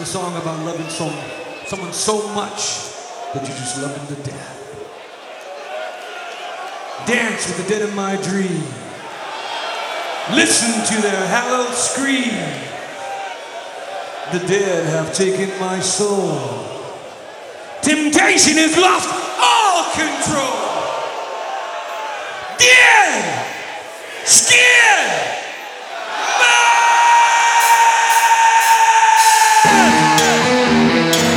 It's a song about loving some, someone so much that you just love them to death. Dance with the dead in my dream. Listen to their hallowed scream. The dead have taken my soul. Temptation has lost all control. Dead skin. Amen.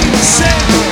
que ser.